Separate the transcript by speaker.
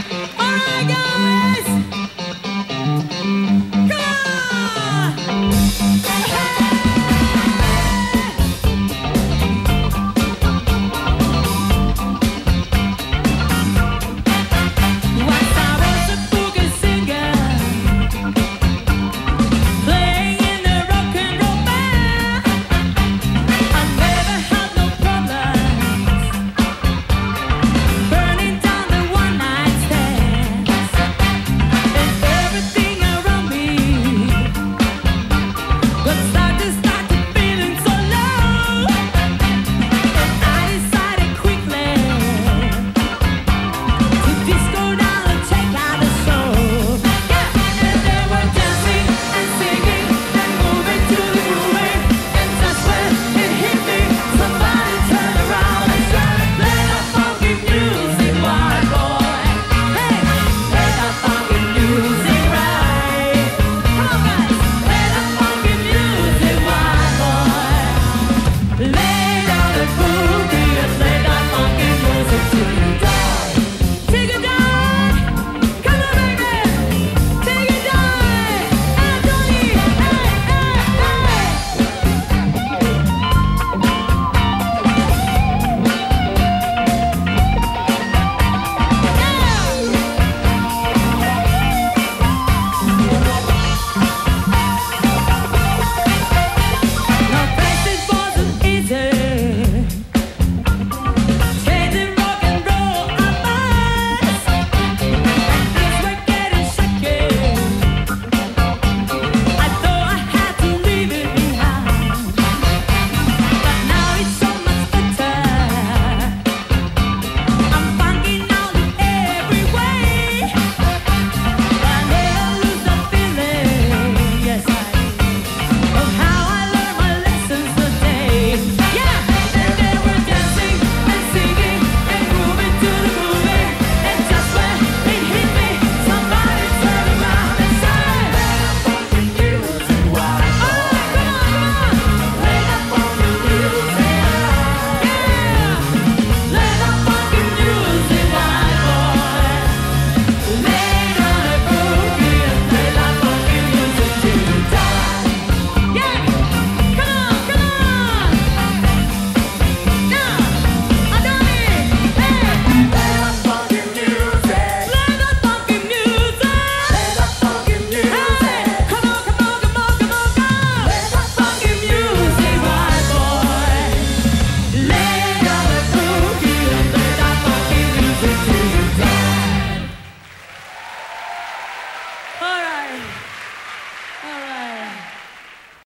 Speaker 1: All right, guys.